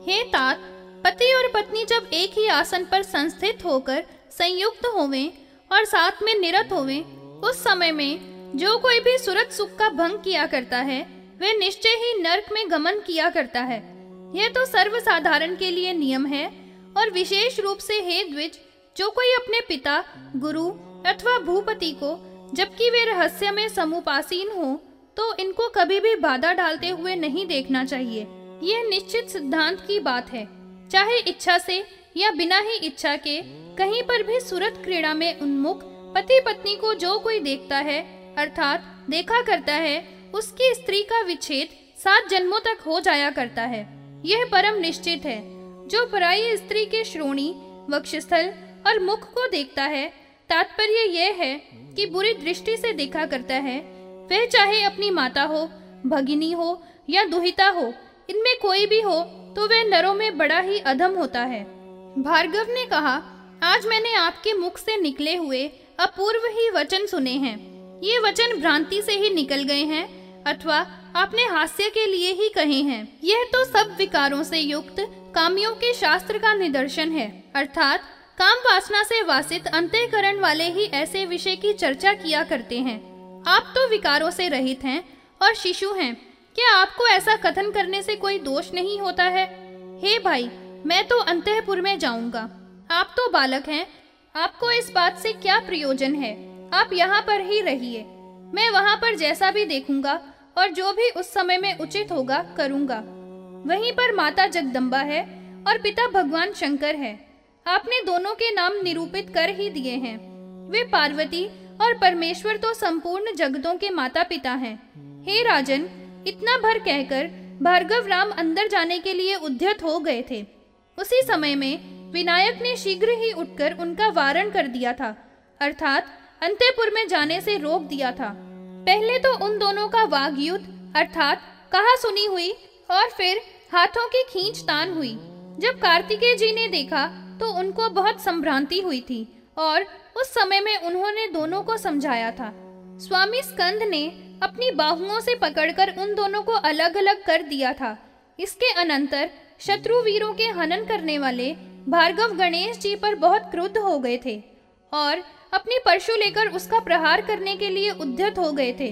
हे तात पति और पत्नी जब एक ही आसन पर संस्थित होकर संयुक्त होवें और साथ में निरत होवें, उस समय में जो कोई भी सुरत सुख का भंग किया करता है वह निश्चय ही नरक में गमन किया करता है। यह तो सर्वसाधारण के लिए नियम है और विशेष रूप से हे द्विज, जो कोई अपने पिता, गुरु अथवा भूपति को, जबकि वे रहस्य में समुपासीन हो तो इनको कभी भी बाधा डालते हुए नहीं देखना चाहिए। यह निश्चित सिद्धांत की बात है। चाहे इच्छा से या बिना ही इच्छा के, कहीं पर भी सूरत क्रीड़ा में उन्मुख पति पत्नी को जो कोई देखता है, अर्थात देखा करता है, उसकी स्त्री का विच्छेद सात जन्मों तक हो जाया करता है। यह परम निश्चित है, जो पराई स्त्री के श्रोणी, वक्षस्थल और मुख को देखता है। तात्पर्य यह है कि बुरी दृष्टि से देखा करता है, वह चाहे अपनी माता हो, भगिनी हो या दुहिता हो इनमें कोई भी हो तो वह नरों में बड़ा ही अधम होता है। भार्गव ने कहा, आज मैंने आपके मुख से निकले हुए अपूर्व ही वचन सुने हैं। ये वचन भ्रांति से ही निकल गए हैं, अथवा आपने हास्य के लिए ही कहे हैं। यह तो सब विकारों से युक्त, कामियों के शास्त्र का निदर्शन है। अर्थात, काम वासना से वासित अंतःकरण वाले ही ऐसे विषय की चर्चा किया करते हैं। आप तो विकारों से रहित हैं और शिशु हैं। क्या आपको ऐसा कथन करने से कोई दोष नहीं होता है? हे भाई, मैं तो अंतपुर में जाऊँगा। आप तो बालक हैं। आपको इस बात से क्या प्रयोजन है? आप यहाँ पर ही रहिए। मैं वहाँ पर जैसा भी देखूँगा और जो भी उस समय में उचित होगा, करूँगा। वहीं पर माता जगदम्बा है और पिता भगवान शंकर है। आपने दोनों के नाम निरूपित कर ही दिए हैं। वे पार्वती और परमेश्वर तो संपूर्ण जगतों के माता पिता हैं। हे राजन इतना भर कहकर भार्गव राम अंदर जाने के लिए उद्यत हो गए थे। उसी समय में विनायक ने शीघ्र ही उठकर उनका वारण कर दिया था, अर्थात अंत्यपुर में जाने से रोक दिया था। पहले तो उन दोनों का वाग युद्ध अर्थात कहा सुनी हुई और फिर हाथों की खींच तान हुई। जब कार्तिकेय जी ने देखा तो उनको बहुत संभ्रांति हुई थी और उस समय में उन्होंने दोनों को समझाया था। स्वामी स्कंद ने अपनी बाहुओं से पकड़कर उन दोनों को अलग अलग कर दिया था। इसके अनंतर शत्रु वीरों के हनन करने वाले भार्गव गणेश जी पर बहुत क्रुद्ध हो गए थे और अपनी परशु लेकर उसका प्रहार करने के लिए उद्यत हो गए थे।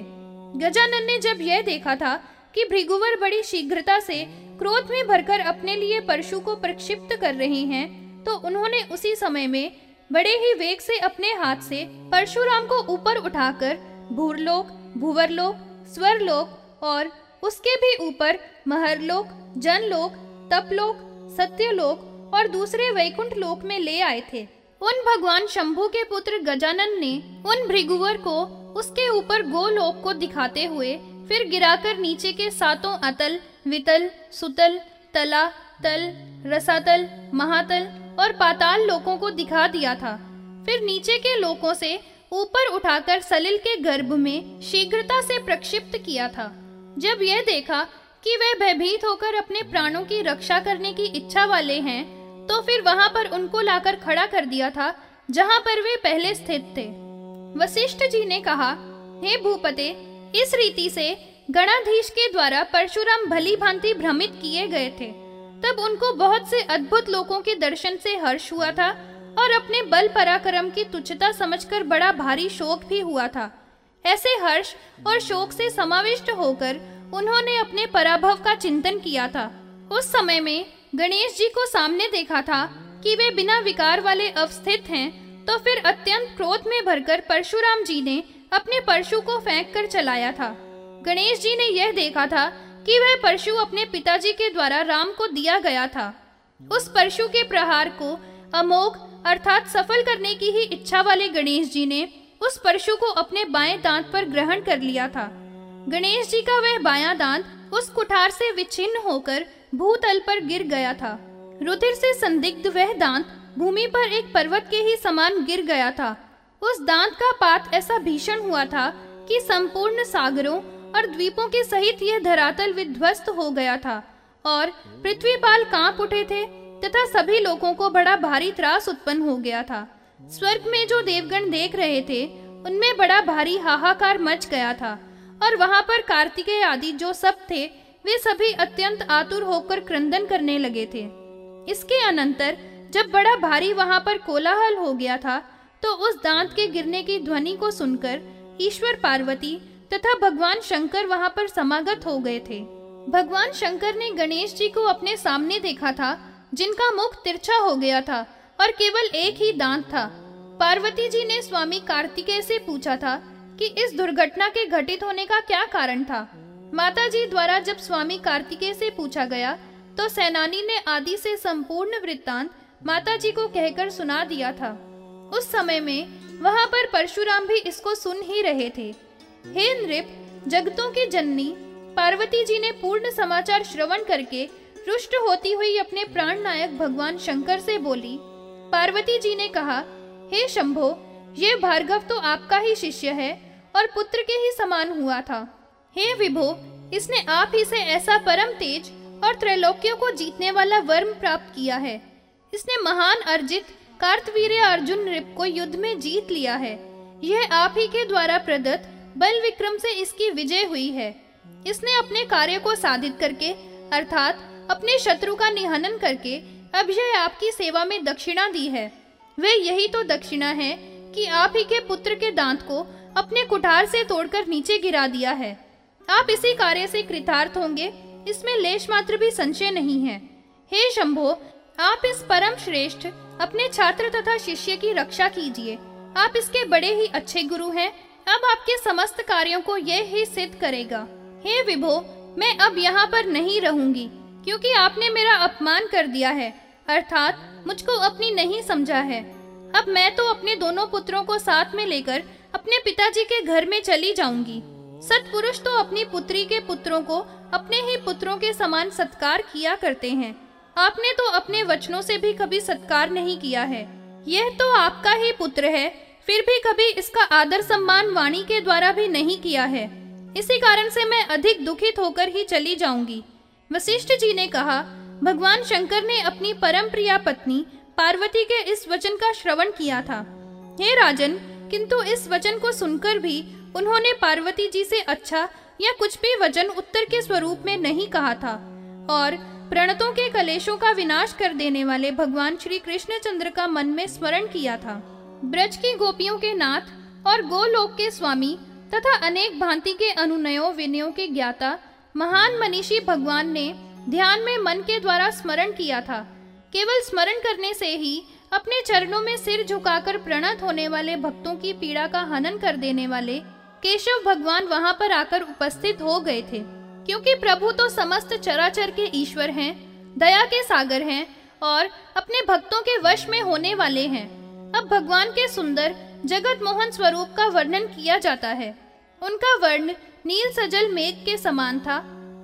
गजानन ने जब यह देखा था कि भृगुवर बड़ी शीघ्रता से क्रोध में भरकर अपने लिए परशु को प्रक्षिप्त कर रहे हैं तो उन्होंने उसी समय में बड़े ही वेग से अपने हाथ से परशुराम को ऊपर उठाकर भूरलोक भूवरलोक, स्वरलोक और उसके भी ऊपर महरलोक, जनलोक, तपलोक, सत्यलोक और दूसरे वैकुंठ लोक में ले आए थे। उन भगवान शंभु के पुत्र गजानन ने उन भृगुवर को उसके ऊपर गोलोक को दिखाते हुए फिर गिराकर नीचे के सातों अतल, वितल, सुतल, तला, तल, रसातल, महातल और पाताल लोकों को दिखा दिया था। फिर नीचे के लोकों से ऊपर उठाकर सलिल के गर्भ में शीघ्रता से प्रक्षिप्त किया था। जब यह देखा कि वे भयभीत होकर अपने प्राणों की रक्षा करने की इच्छा वाले हैं तो फिर वहाँ पर उनको लाकर खड़ा कर दिया था, जहाँ पर वे पहले स्थित थे। वशिष्ठ जी ने कहा, हे भूपते, इस रीति से गणाधीश के द्वारा परशुराम भली भांति भ्रमित किए गए थे। तब उनको बहुत से अद्भुत लोगों के दर्शन से हर्ष हुआ था और अपने बल पराक्रम की तुच्छता समझकर बड़ा भारी शोक भी हुआ था। ऐसे हर्ष और शोक से समाविष्ट होकर उन्होंने अपने पराभव का चिंतन किया था। उस समय में गणेश जी को सामने देखा था कि वे बिना विकार वाले अवस्थित हैं तो फिर अत्यंत क्रोध में भरकर परशुराम जी ने अपने परशु को फेंक कर चलाया था। गणेश जी ने यह देखा था कि वह परशु अपने पिताजी के द्वारा राम को दिया गया था। उस परशु के प्रहार को अमोघ अर्थात सफल करने की ही इच्छा वाले गणेश जी ने उस परशु को अपने बाएँ दांत पर ग्रहण कर लिया था। गणेश जी का वह बायां दांत उस कुठार से विच्छिन्न होकर भूतल पर गिर गया था। रुधिर से संदिग्ध वह दांत भूमि पर एक पर्वत के ही समान गिर गया था। उस दांत का पात ऐसा भीषण हुआ था कि संपूर्ण सागरों और द्वीपों के सहित यह धरातल विध्वस्त हो गया था और पृथ्वी पाल काँप उठे थे तथा सभी लोगों को बड़ा भारी त्रास उत्पन्न हो गया था। स्वर्ग में जो देवगण देख रहे थे, उनमें बड़ा भारी हाहाकार मच गया था और वहाँ पर कार्तिकेय आदि जो सब थे, वे सभी अत्यंत आतुर होकर क्रंदन करने लगे थे। इसके अनंतर, जब बड़ा भारी वहाँ पर कोलाहल हो गया था तो उस दांत के गिरने की ध्वनि को सुनकर ईश्वर पार्वती तथा भगवान शंकर वहाँ पर समागत हो गए थे। भगवान शंकर ने गणेश जी को अपने सामने देखा था जिनका मुख तिरछा हो गया था और केवल एक ही दांत था। पार्वती जी ने स्वामी कार्तिकेय से पूछा था कि इस दुर्घटना के घटित होने का क्या कारण था। माता जी द्वारा जब स्वामी कार्तिकेय से पूछा गया तो सेनानी ने आदि से संपूर्ण वृत्तांत माता जी को कहकर सुना दिया था। उस समय में वहाँ पर परशुराम भी इसको सुन ही रहे थे। हे नृप, जगतों की जननी, पार्वती जी ने पूर्ण समाचार श्रवण करके रुष्ट होती हुई अपने प्राण नायक भगवान शंकर से बोली, पार्वती जी ने कहा, हे शंभो, ये भार्गव तो आपका ही शिष्य है और पुत्र के ही समान हुआ था। हे विभो, इसने आप ही से ऐसा परम तेज और त्रैलोक्यों को जीतने वाला वर्म प्राप्त किया है। इसने महान अर्जित कार्तवीर अर्जुन नृप को युद्ध में जीत लिया है। यह आप ही के द्वारा प्रदत्त बल विक्रम से इसकी विजय हुई है। इसने अपने कार्य को साधित करके, अर्थात अपने शत्रु का निहनन करके यह आपकी सेवा में दक्षिणा दी है। वे यही तो दक्षिणा है कि आप ही के पुत्र के दांत को अपने कुठार से तोड़कर नीचे गिरा दिया है। आप इसी कार्य से कृतार्थ होंगे, इसमें लेश मात्र भी संशय नहीं है। हे शंभो, आप इस परम श्रेष्ठ, अपने छात्र तथा शिष्य की रक्षा कीजिए। आप इसके बड़े ही अच्छे गुरु हैं, अब आपके समस्त कार्यों को यह ही सिद्ध करेगा। हे विभो, मैं अब यहाँ पर नहीं रहूँगी। क्योंकि आपने मेरा अपमान कर दिया है, अर्थात मुझको अपनी नहीं समझा है। अब मैं तो अपने दोनों पुत्रों को साथ में लेकर अपने पिताजी के घर में चली जाऊँगी। सत्पुरुष तो अपनी पुत्री के पुत्रों को अपने ही पुत्रों के समान सत्कार किया करते हैं। आपने तो अपने वचनों से भी कभी सत्कार नहीं किया है। यह तो आपका ही पुत्र है, फिर भी कभी इसका आदर सम्मान वाणी के द्वारा भी नहीं किया है। इसी कारण से मैं अधिक दुखित होकर ही चली जाऊँगी। वशिष्ठ जी ने कहा, भगवान शंकर ने अपनी परम प्रिया पत्नी पार्वती के इस वचन का श्रवण किया था। हे राजन, किंतु इस वचन को सुनकर भी उन्होंने पार्वती जी से अच्छा या कुछ भी वचन उत्तर के स्वरूप में नहीं कहा था और प्रणतों के कलेशों का विनाश कर देने वाले भगवान श्री कृष्णचंद्र का मन में स्मरण किया था। ब्रज की गोपियों के नाथ और गोलोक के स्वामी तथा अनेक भांति के अनुनयों विनयों के ज्ञाता महान मनीषी भगवान ने ध्यान में मन के द्वारा स्मरण किया था। केवल स्मरण करने से ही अपने चरणों में सिर झुकाकर प्रणत होने वाले भक्तों की पीड़ा का हनन कर देने वाले केशव भगवान वहाँ पर आकर उपस्थित हो गए थे। क्योंकि प्रभु तो समस्त चराचर के ईश्वर हैं, दया के सागर हैं और अपने भक्तों के वश में होने वाले हैं। अब भगवान के सुंदर जगत मोहन स्वरूप का वर्णन किया जाता है। उनका वर्ण नील सजल मेघ के समान था।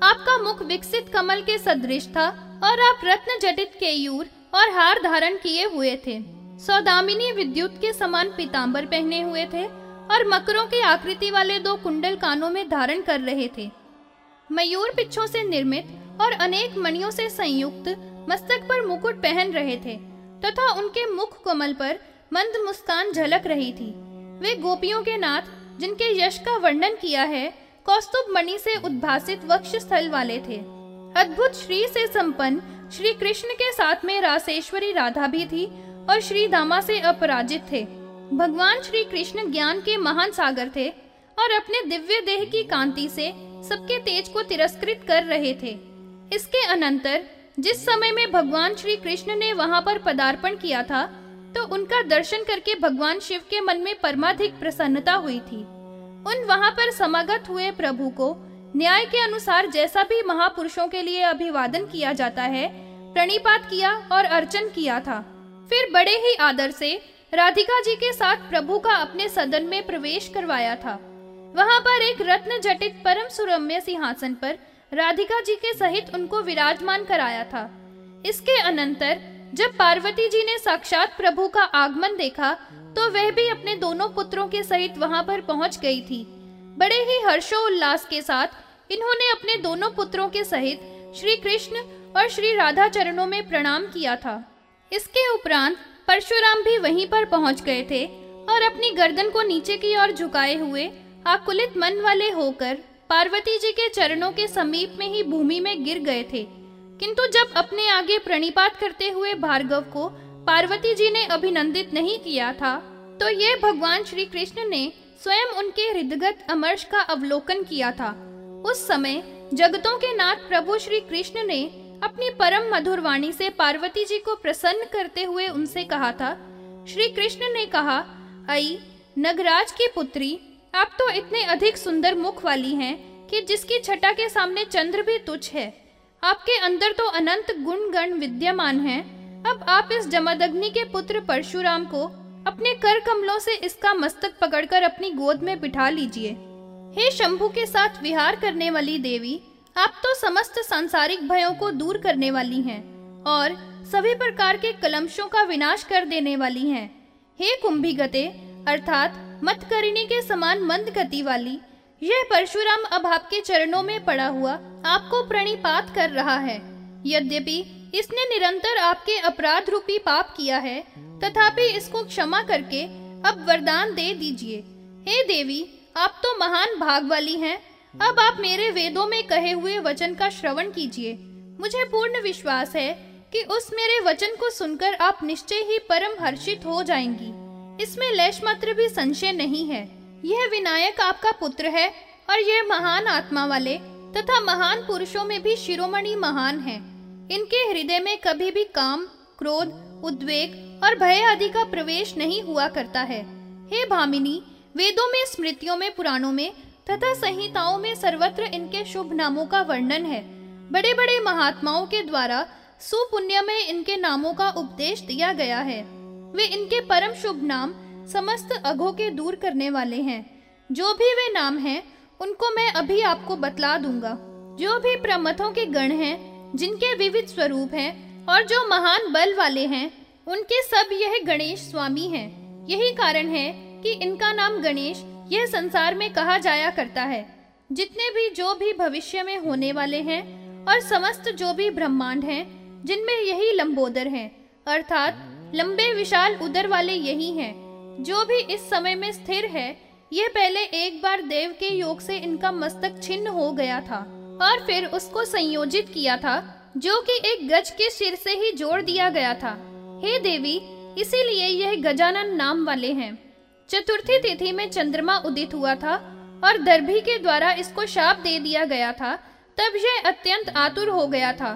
आपका मुख विकसित कमल के सदृश था और आप रत्न जटित केयूर और हार धारण किए हुए थे। सौदामिनी विद्युत के समान पीताम्बर पहने हुए थे और मकरों की आकृति वाले दो कुंडल कानों में धारण कर रहे थे। मयूर पिच्छों से निर्मित और अनेक मणियों से संयुक्त मस्तक पर मुकुट पहन रहे थे तथा उनके मुख कमल पर मंद मुस्कान झलक रही थी। वे गोपियों के नाथ जिनके यश का वर्णन किया है कौस्तुभ मणि से उद्भासित वक्ष स्थल वाले थे। अद्भुत श्री से संपन्न श्री कृष्ण के साथ में रासेश्वरी राधा भी थी और श्री दामा से अपराजित थे। भगवान श्री कृष्ण ज्ञान के महान सागर थे और अपने दिव्य देह की कांति से सबके तेज को तिरस्कृत कर रहे थे। इसके अनंतर, जिस समय में भगवान श्री कृष्ण ने वहाँ पर पदार्पण किया था तो उनका दर्शन करके भगवान शिव के मन में परमाधिक प्रसन्नता हुई थी। उन वहाँ पर समागत हुए प्रभु को न्याय के अनुसार जैसा भी महापुरुषों के लिए अभिवादन किया जाता है, प्रणिपात किया और अर्चन किया था। फिर बड़े ही आदर से राधिका जी के साथ प्रभु का अपने सदन में प्रवेश करवाया था। वहाँ पर एक रत्न जटित परम सुरम्य सिंहासन पर राधिका जी के सहित उनको विराजमान कराया था। इसके अनंतर जब पार्वती जी ने साक्षात प्रभु का आगमन देखा तो वह भी अपने दोनों पुत्रों के सहित वहाँ पर पहुँच गई थी। बड़े ही हर्षोल्लास के साथ इन्होंने अपने दोनों पुत्रों के सहित श्री कृष्ण और श्री राधा चरणों में प्रणाम किया था। इसके उपरांत परशुराम भी वहीं पर पहुँच गए थे और अपनी गर्दन को नीचे की ओर झुकाए हुए आकुलित मन वाले होकर पार्वती जी के चरणों के समीप में ही भूमि में गिर गए थे। किंतु जब अपने आगे प्रणिपात करते हुए भार्गव को पार्वती जी ने अभिनंदित नहीं किया था तो ये भगवान श्री कृष्ण ने स्वयं उनके हृदगत अमर्ष का अवलोकन किया था। उस समय जगतों के नाथ प्रभु श्री कृष्ण ने अपनी परम मधुर वाणी से पार्वती जी को प्रसन्न करते हुए उनसे कहा था श्री कृष्ण ने कहा, आई, नगराज की पुत्री, आप तो इतने अधिक सुंदर मुख वाली हैं कि जिसकी छटा के सामने चंद्र भी तुच्छ है। आपके अंदर तो अनंत गुण गण विद्यमान हैं। अब आप इस जमदग्नि के पुत्र परशुराम को अपने कर कमलों से इसका मस्तक पकड़कर अपनी गोद में बिठा लीजिए हे शंभु के साथ विहार करने वाली देवी, आप तो समस्त सांसारिक भयों को दूर करने वाली हैं और सभी प्रकार के कलमशों का विनाश कर देने वाली हैं हे कुंभीगते, अर्थात मत करिणी के समान मंद गति वाली, यह परशुराम अब आपके चरणों में पड़ा हुआ आपको प्रणिपात कर रहा है। यद्यपि इसने निरंतर आपके अपराध रूपी पाप किया है, तथापि इसको क्षमा करके अब वरदान दे दीजिए। हे देवी, आप तो महान भाग वाली हैं। अब आप मेरे वेदों में कहे हुए वचन का श्रवण कीजिए। मुझे पूर्ण विश्वास है कि उस मेरे वचन को सुनकर आप निश्चय ही परम हर्षित हो जाएँगी। इसमें लेश मात्र भी संशय नहीं है। यह विनायक आपका पुत्र है और यह महान आत्मा वाले तथा महान पुरुषों में भी शिरोमणि महान है। इनके हृदय में कभी भी काम, क्रोध, उद्वेग और भय आदि का प्रवेश नहीं हुआ करता है। हे भामिनी, वेदों में, स्मृतियों में, पुराणों में तथा संहिताओं में सर्वत्र इनके शुभ नामों का वर्णन है। बड़े बड़े महात्माओं के द्वारा सुपुण्य में इनके नामों का उपदेश दिया गया है। वे इनके परम शुभ नाम समस्त अघों के दूर करने वाले हैं। जो भी वे नाम हैं उनको मैं अभी आपको बतला दूँगा। जो भी प्रमथों के गण हैं, जिनके विविध स्वरूप हैं और जो महान बल वाले हैं, उनके सब यह गणेश स्वामी हैं। यही कारण है कि इनका नाम गणेश यह संसार में कहा जाया करता है। जितने भी जो भी भविष्य में होने वाले हैं और समस्त जो भी ब्रह्मांड हैं, जिनमें यही लंबोदर हैं, अर्थात लंबे विशाल उदर वाले यही हैं, जो भी इस समय में स्थिर है यह पहले एक बार देव के योग से इनका मस्तक छिन्न हो गया था, और फिर उसको संयोजित किया था, जो कि एक गज के सिर से ही जोड़ दिया गया था। हे देवी, इसीलिए यह गजानन नाम वाले हैं। चतुर्थी तिथि में चंद्रमा उदित हुआ था, और दर्भी के द्वारा इसको शाप दे दिया गया था, तब यह अत्यंत आतुर हो गया था।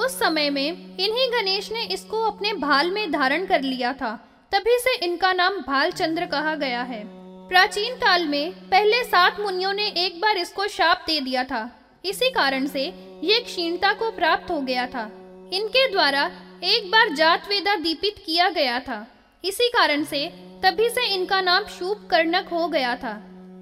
उस समय में इन्हीं गणेश ने इसको अपने भाल में धारण कर लिया था, तभी से इनका नाम भालचंद्र कहा गया है। प्राचीन काल में पहले सात मुनियों ने एक बार इसको शाप दे दिया था। इसी कारण से ये क्षीणता को प्राप्त हो गया था। इनके द्वारा एक बार जात वेदा दीपित किया गया था। इसी कारण से तभी से इनका नाम शुभ कर्णक हो गया था।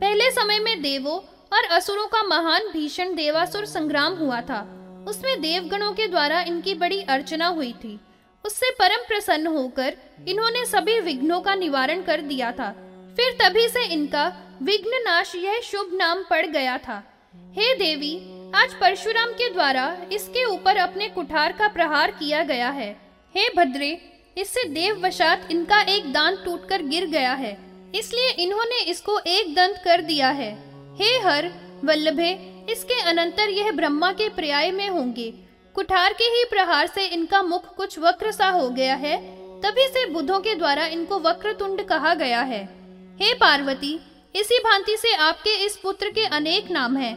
पहले समय में देवों और असुरों का महान भीषण देवासुर संग्राम हुआ था। उसमें देवगणों के द्वारा इनकी बड़ी अर्चना हुई थी। उससे परम प्रसन्न होकर इन्होंने सभी विघ्नों का निवारण कर दिया था। फिर तभी से इनका विघ्न नाश यह शुभ नाम पड़ गया था। हे देवी, आज परशुराम के द्वारा इसके ऊपर अपने कुठार का प्रहार किया गया है। हे भद्रे, इससे देव वशात इनका एक दांत टूटकर गिर गया है, इसलिए इन्होंने इसको एक दंत कर दिया है। हे हर, वल्लभे, इसके अनंतर यह ब्रह्मा के पर्याय में होंगे। कुठार के ही प्रहार से इनका मुख कुछ वक्र सा हो गया है, तभी से बुद्धों के द्वारा इनको वक्रतुंड कहा गया है। हे पार्वती इसी भांति से आपके इस पुत्र के अनेक नाम हैं,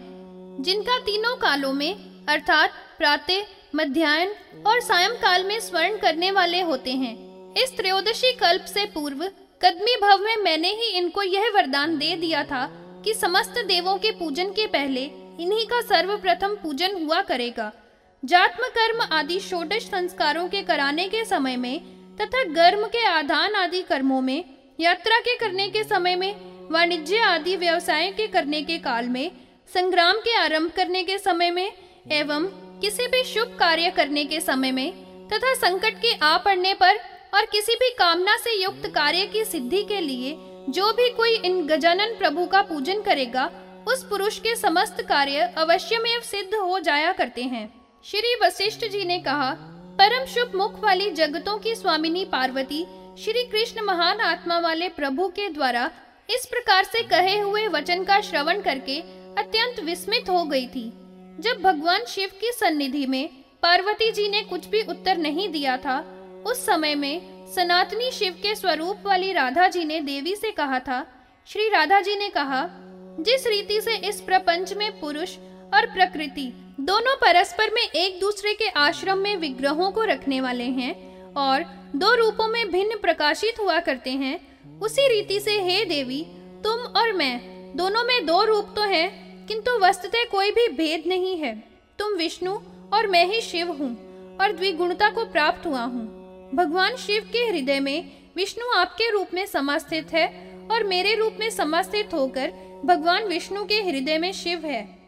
जिनका तीनों कालों में अर्थात प्रातः मध्यान्ह और सायं काल में स्वर्ण करने वाले होते हैं। इस त्रयोदशी कल्प से पूर्व कदमी भव में मैंने ही इनको यह वरदान दे दिया था कि समस्त देवों के पूजन के पहले इन्हीं का सर्वप्रथम पूजन हुआ करेगा। जात्म कर्म आदि षोडश संस्कारों के कराने के समय में तथा गर्म के आधान आदि कर्मों में यात्रा के करने के समय में, वाणिज्य आदि व्यवसाय के करने के काल में, संग्राम के आरंभ करने के समय में, एवं किसी भी शुभ कार्य करने के समय में, तथा संकट के आ पड़ने पर, और किसी भी कामना से युक्त कार्य की सिद्धि के लिए, जो भी कोई इन गजानन प्रभु का पूजन करेगा, उस पुरुष के समस्त कार्य अवश्य में सिद्ध हो जाया करते हैं। श्री वशिष्ठ जी ने कहा, परम शुभ मुख वाली जगतों की स्वामिनी पार्वती श्री कृष्ण महान आत्मा वाले प्रभु के द्वारा इस प्रकार से कहे हुए वचन का श्रवण करके अत्यंत विस्मित हो गई थी। जब भगवान शिव की सन्निधि में पार्वती जी ने कुछ भी उत्तर नहीं दिया था, उस समय में सनातनी शिव के स्वरूप वाली राधा जी ने देवी से कहा था। श्री राधा जी ने कहा, जिस रीति से इस प्रपंच में पुरुष और प्रकृति दोनों परस्पर में एक दूसरे के आश्रम में विग्रहों को रखने वाले हैं और दो रूपों में भिन्न प्रकाशित हुआ करते हैं। उसी रीति से, हे देवी, तुम और मैं, दोनों में दो रूप तो हैं, किंतु वस्तुतः कोई भी भेद नहीं है। तुम विष्णु और मैं ही शिव हूँ और द्विगुणता को प्राप्त हुआ हूँ। भगवान शिव के हृदय में विष्णु आपके रूप में समास्थित है और मेरे रूप में समास्थित होकर भगवान विष्णु के हृदय में शिव है।